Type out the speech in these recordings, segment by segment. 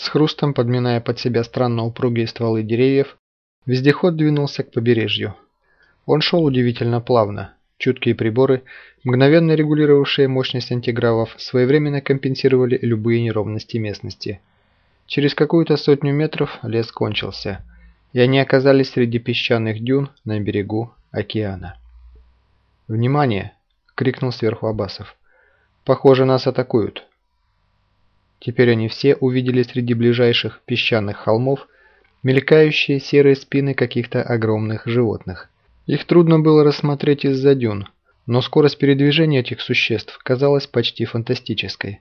С хрустом, подминая под себя странно упругие стволы деревьев, вездеход двинулся к побережью. Он шел удивительно плавно. Чуткие приборы, мгновенно регулировавшие мощность антигравов, своевременно компенсировали любые неровности местности. Через какую-то сотню метров лес кончился, и они оказались среди песчаных дюн на берегу океана. «Внимание!» – крикнул сверху Абасов. «Похоже, нас атакуют». Теперь они все увидели среди ближайших песчаных холмов мелькающие серые спины каких-то огромных животных. Их трудно было рассмотреть из-за дюн, но скорость передвижения этих существ казалась почти фантастической.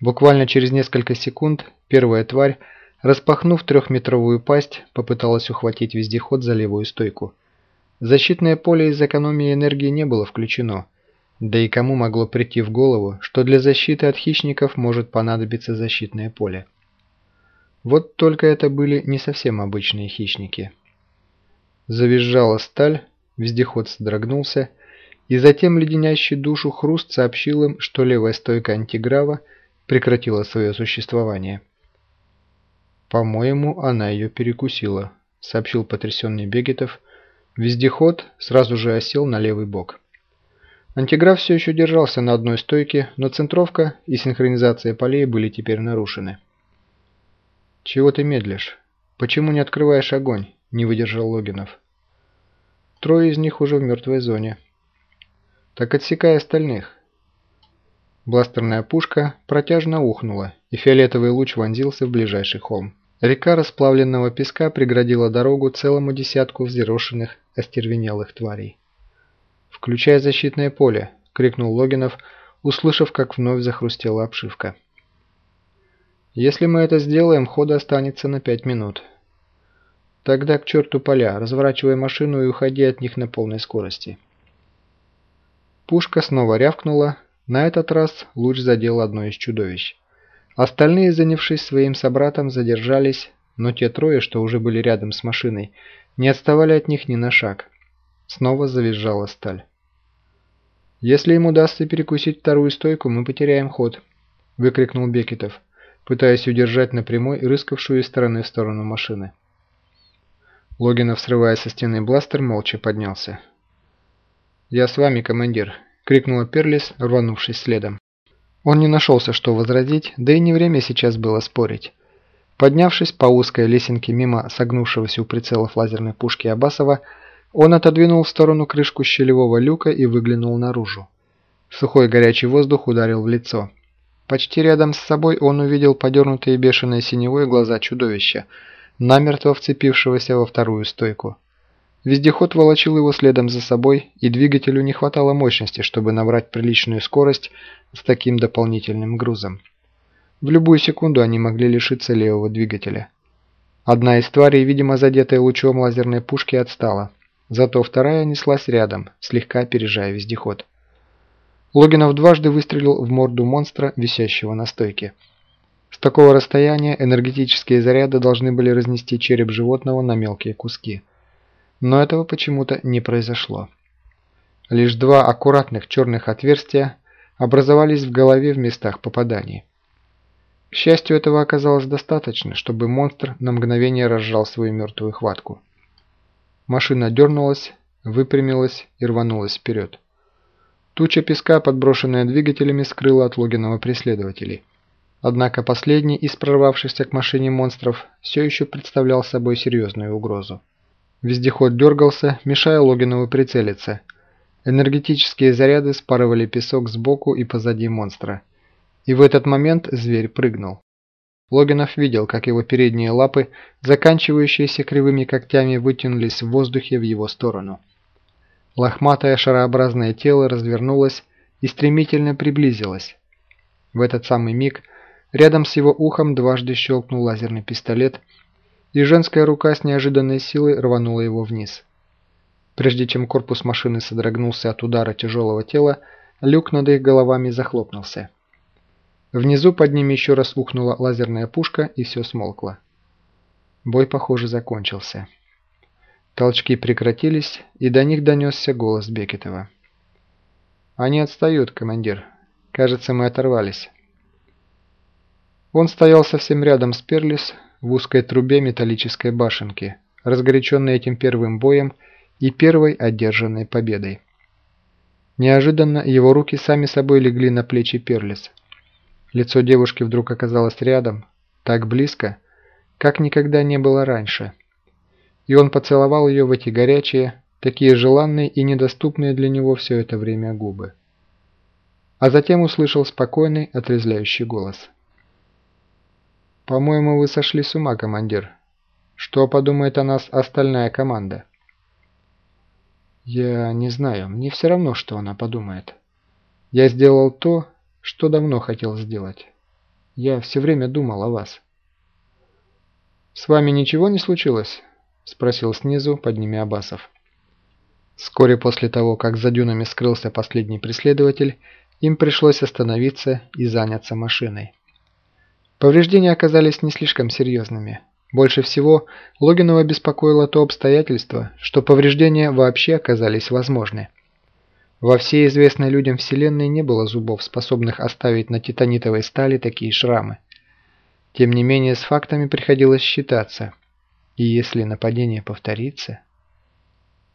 Буквально через несколько секунд первая тварь, распахнув трехметровую пасть, попыталась ухватить вездеход за левую стойку. Защитное поле из экономии энергии не было включено, да и кому могло прийти в голову, что для защиты от хищников может понадобиться защитное поле. Вот только это были не совсем обычные хищники. Завизжала сталь, вездеход содрогнулся, и затем леденящий душу хруст сообщил им, что левая стойка антиграва прекратила свое существование. «По-моему, она ее перекусила», — сообщил потрясенный Бегетов. Вездеход сразу же осел на левый бок. Антиграф все еще держался на одной стойке, но центровка и синхронизация полей были теперь нарушены. «Чего ты медлишь? Почему не открываешь огонь?» – не выдержал Логинов. Трое из них уже в мертвой зоне. Так отсекай остальных. Бластерная пушка протяжно ухнула, и фиолетовый луч вонзился в ближайший холм. Река расплавленного песка преградила дорогу целому десятку взъерошенных, остервенелых тварей. «Включай защитное поле!» – крикнул Логинов, услышав, как вновь захрустела обшивка. «Если мы это сделаем, хода останется на пять минут. Тогда к черту поля, разворачивай машину и уходи от них на полной скорости». Пушка снова рявкнула, на этот раз луч задел одно из чудовищ. Остальные, занявшись своим собратом, задержались, но те трое, что уже были рядом с машиной, не отставали от них ни на шаг. Снова завизжала сталь. «Если им удастся перекусить вторую стойку, мы потеряем ход», – выкрикнул Бекетов, пытаясь удержать на прямой рыскавшую из стороны в сторону машины. Логинов, срывая со стены бластер, молча поднялся. «Я с вами, командир», – крикнула Перлис, рванувшись следом. Он не нашелся, что возразить, да и не время сейчас было спорить. Поднявшись по узкой лесенке мимо согнувшегося у прицелов лазерной пушки Абасова, он отодвинул в сторону крышку щелевого люка и выглянул наружу. Сухой горячий воздух ударил в лицо. Почти рядом с собой он увидел подернутые бешеной синевой глаза чудовища, намертво вцепившегося во вторую стойку. Вездеход волочил его следом за собой, и двигателю не хватало мощности, чтобы набрать приличную скорость с таким дополнительным грузом. В любую секунду они могли лишиться левого двигателя. Одна из тварей, видимо задетая лучом лазерной пушки, отстала. Зато вторая неслась рядом, слегка опережая вездеход. Логинов дважды выстрелил в морду монстра, висящего на стойке. С такого расстояния энергетические заряды должны были разнести череп животного на мелкие куски. Но этого почему-то не произошло. Лишь два аккуратных черных отверстия образовались в голове в местах попаданий. К счастью, этого оказалось достаточно, чтобы монстр на мгновение разжал свою мертвую хватку. Машина дернулась, выпрямилась и рванулась вперед. Туча песка, подброшенная двигателями, скрыла от Логинова преследователей. Однако последний из прорвавшихся к машине монстров все еще представлял собой серьезную угрозу. Вездеход дергался, мешая Логинову прицелиться. Энергетические заряды спарывали песок сбоку и позади монстра. И в этот момент зверь прыгнул. Логинов видел, как его передние лапы, заканчивающиеся кривыми когтями, вытянулись в воздухе в его сторону. Лохматое шарообразное тело развернулось и стремительно приблизилось. В этот самый миг рядом с его ухом дважды щелкнул лазерный пистолет – и женская рука с неожиданной силой рванула его вниз. Прежде чем корпус машины содрогнулся от удара тяжелого тела, люк над их головами захлопнулся. Внизу под ними еще раз ухнула лазерная пушка, и все смолкло. Бой, похоже, закончился. Толчки прекратились, и до них донесся голос Бекетова. «Они отстают, командир. Кажется, мы оторвались». Он стоял совсем рядом с Перлис в узкой трубе металлической башенки, разгоряченный этим первым боем и первой одержанной победой. Неожиданно его руки сами собой легли на плечи Перлис. Лицо девушки вдруг оказалось рядом, так близко, как никогда не было раньше. И он поцеловал ее в эти горячие, такие желанные и недоступные для него все это время губы. А затем услышал спокойный, отрезвляющий голос. «По-моему, вы сошли с ума, командир. Что подумает о нас остальная команда?» «Я не знаю. Мне все равно, что она подумает. Я сделал то, что давно хотел сделать. Я все время думал о вас». «С вами ничего не случилось?» – спросил снизу, подними Абасов. Вскоре после того, как за дюнами скрылся последний преследователь, им пришлось остановиться и заняться машиной. Повреждения оказались не слишком серьезными. Больше всего Логинова беспокоило то обстоятельство, что повреждения вообще оказались возможны. Во всей известной людям Вселенной не было зубов, способных оставить на титанитовой стали такие шрамы. Тем не менее, с фактами приходилось считаться. И если нападение повторится...